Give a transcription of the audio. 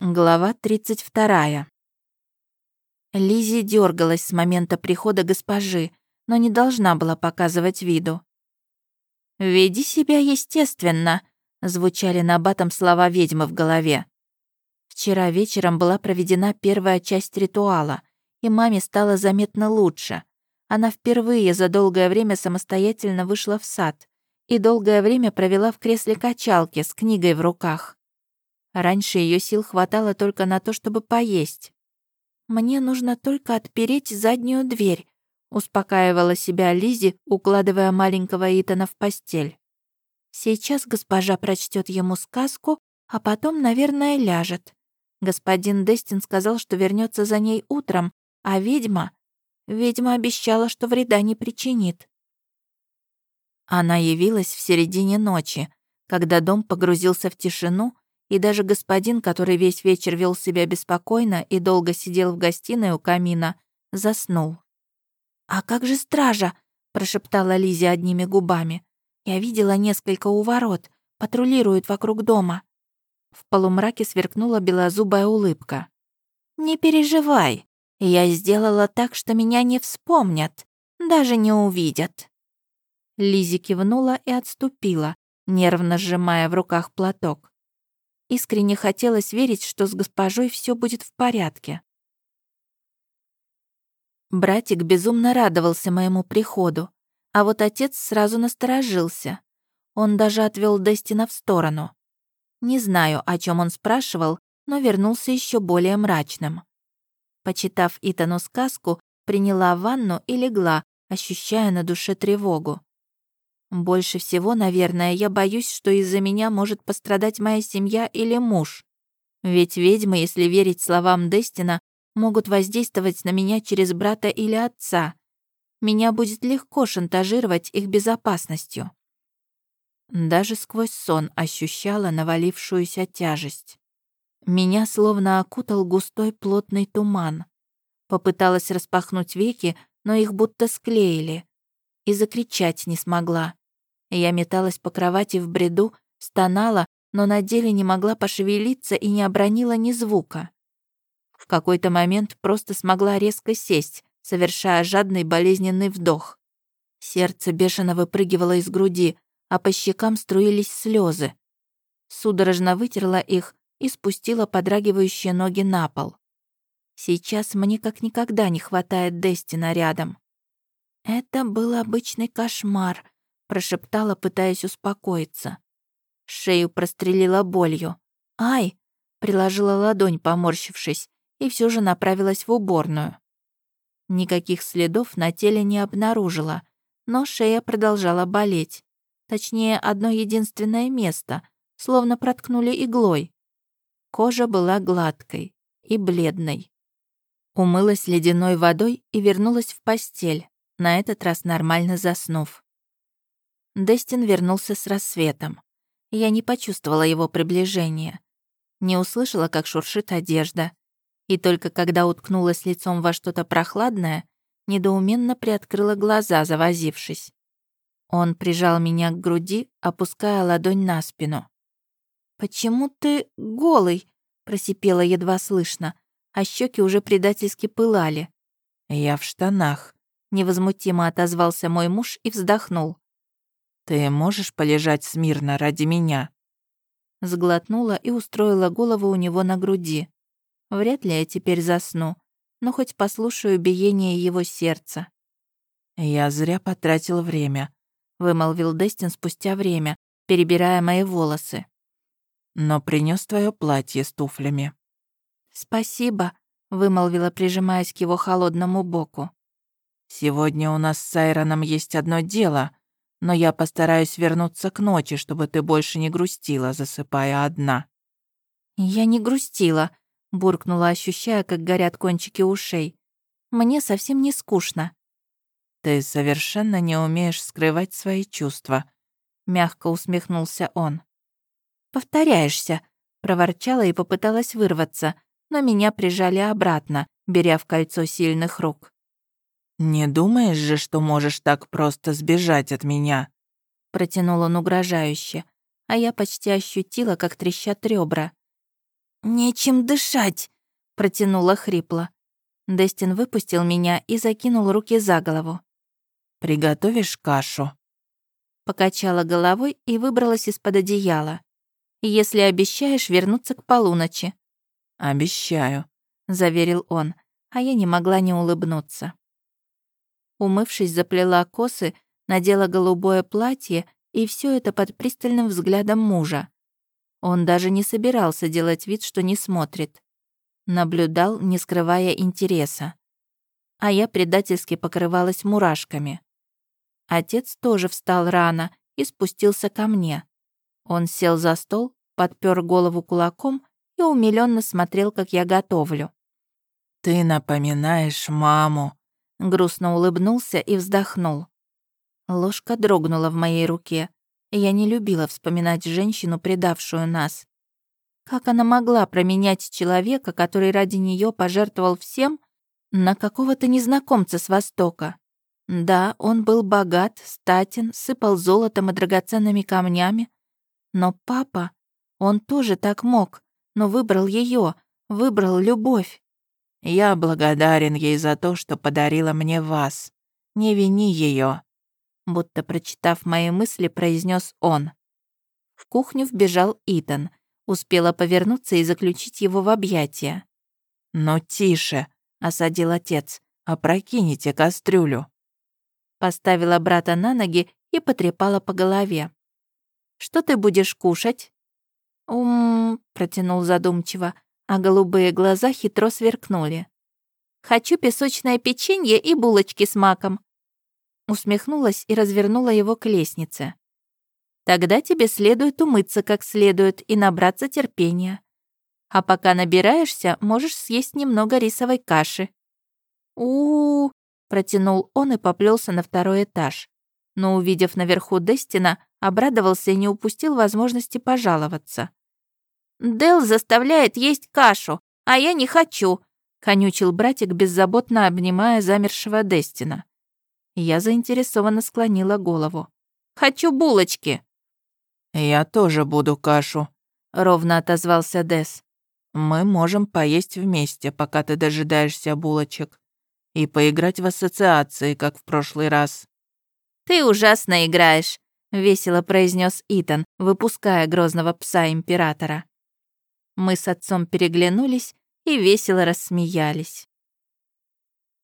Глава 32. Лизи дергалась с момента прихода госпожи, но не должна была показывать виду. «Веди себя естественно», — звучали на батом слова ведьмы в голове. Вчера вечером была проведена первая часть ритуала, и маме стало заметно лучше. Она впервые за долгое время самостоятельно вышла в сад и долгое время провела в кресле качалки с книгой в руках. Раньше ее сил хватало только на то, чтобы поесть. «Мне нужно только отпереть заднюю дверь», — успокаивала себя Лизи, укладывая маленького Итана в постель. «Сейчас госпожа прочтет ему сказку, а потом, наверное, ляжет. Господин Дестин сказал, что вернется за ней утром, а ведьма... Ведьма обещала, что вреда не причинит». Она явилась в середине ночи, когда дом погрузился в тишину, и даже господин, который весь вечер вел себя беспокойно и долго сидел в гостиной у камина, заснул. «А как же стража?» — прошептала Лизи одними губами. «Я видела несколько у ворот, патрулируют вокруг дома». В полумраке сверкнула белозубая улыбка. «Не переживай, я сделала так, что меня не вспомнят, даже не увидят». Лизи кивнула и отступила, нервно сжимая в руках платок. Искренне хотелось верить, что с госпожой все будет в порядке. Братик безумно радовался моему приходу, а вот отец сразу насторожился. Он даже отвел Дестина в сторону. Не знаю, о чем он спрашивал, но вернулся еще более мрачным. Почитав Итану сказку, приняла ванну и легла, ощущая на душе тревогу. Больше всего, наверное, я боюсь, что из-за меня может пострадать моя семья или муж. Ведь ведьмы, если верить словам Дестина, могут воздействовать на меня через брата или отца. Меня будет легко шантажировать их безопасностью. Даже сквозь сон ощущала навалившуюся тяжесть. Меня словно окутал густой плотный туман. Попыталась распахнуть веки, но их будто склеили. И закричать не смогла. Я металась по кровати в бреду, стонала, но на деле не могла пошевелиться и не обронила ни звука. В какой-то момент просто смогла резко сесть, совершая жадный болезненный вдох. Сердце бешено выпрыгивало из груди, а по щекам струились слезы. Судорожно вытерла их и спустила подрагивающие ноги на пол. Сейчас мне как никогда не хватает Дестина рядом. Это был обычный кошмар, прошептала, пытаясь успокоиться. Шею прострелила болью. «Ай!» — приложила ладонь, поморщившись, и все же направилась в уборную. Никаких следов на теле не обнаружила, но шея продолжала болеть. Точнее, одно единственное место, словно проткнули иглой. Кожа была гладкой и бледной. Умылась ледяной водой и вернулась в постель, на этот раз нормально заснув. Дестин вернулся с рассветом. Я не почувствовала его приближения. Не услышала, как шуршит одежда. И только когда уткнулась лицом во что-то прохладное, недоуменно приоткрыла глаза, завозившись. Он прижал меня к груди, опуская ладонь на спину. «Почему ты голый?» — просипела едва слышно, а щеки уже предательски пылали. «Я в штанах», — невозмутимо отозвался мой муж и вздохнул. «Ты можешь полежать смирно ради меня?» Сглотнула и устроила голову у него на груди. Вряд ли я теперь засну, но хоть послушаю биение его сердца. «Я зря потратил время», — вымолвил Дестин спустя время, перебирая мои волосы. «Но принес твое платье с туфлями». «Спасибо», — вымолвила, прижимаясь к его холодному боку. «Сегодня у нас с Сайроном есть одно дело», но я постараюсь вернуться к ночи, чтобы ты больше не грустила, засыпая одна». «Я не грустила», — буркнула, ощущая, как горят кончики ушей. «Мне совсем не скучно». «Ты совершенно не умеешь скрывать свои чувства», — мягко усмехнулся он. «Повторяешься», — проворчала и попыталась вырваться, но меня прижали обратно, беря в кольцо сильных рук. «Не думаешь же, что можешь так просто сбежать от меня?» Протянул он угрожающе, а я почти ощутила, как трещат ребра. «Нечем дышать», — протянула хрипло. Дестин выпустил меня и закинул руки за голову. «Приготовишь кашу?» Покачала головой и выбралась из-под одеяла. «Если обещаешь вернуться к полуночи». «Обещаю», — заверил он, а я не могла не улыбнуться. Умывшись, заплела косы, надела голубое платье и все это под пристальным взглядом мужа. Он даже не собирался делать вид, что не смотрит. Наблюдал, не скрывая интереса. А я предательски покрывалась мурашками. Отец тоже встал рано и спустился ко мне. Он сел за стол, подпер голову кулаком и умилённо смотрел, как я готовлю. «Ты напоминаешь маму», — грустно улыбнулся и вздохнул. Ложка дрогнула в моей руке. Я не любила вспоминать женщину, предавшую нас. Как она могла променять человека, который ради нее пожертвовал всем, на какого-то незнакомца с Востока? Да, он был богат, статен, сыпал золотом и драгоценными камнями. Но папа, он тоже так мог, но выбрал ее, выбрал любовь. Я благодарен ей за то, что подарила мне вас. Не вини ее будто прочитав мои мысли, произнес он. В кухню вбежал Итан. Успела повернуться и заключить его в объятия. «Но тише!» — осадил отец. «Опрокините кастрюлю!» Поставила брата на ноги и потрепала по голове. «Что ты будешь кушать?» «Ум...» — протянул задумчиво, а голубые глаза хитро сверкнули. «Хочу песочное печенье и булочки с маком усмехнулась и развернула его к лестнице. «Тогда тебе следует умыться как следует и набраться терпения. А пока набираешься, можешь съесть немного рисовой каши». У, -у, -у протянул он и поплелся на второй этаж. Но, увидев наверху Дестина, обрадовался и не упустил возможности пожаловаться. «Дел заставляет есть кашу, а я не хочу», — конючил братик, беззаботно обнимая замершего Дестина. Я заинтересованно склонила голову. «Хочу булочки!» «Я тоже буду кашу», — ровно отозвался Дес. «Мы можем поесть вместе, пока ты дожидаешься булочек, и поиграть в ассоциации, как в прошлый раз». «Ты ужасно играешь», — весело произнес Итан, выпуская грозного пса императора. Мы с отцом переглянулись и весело рассмеялись.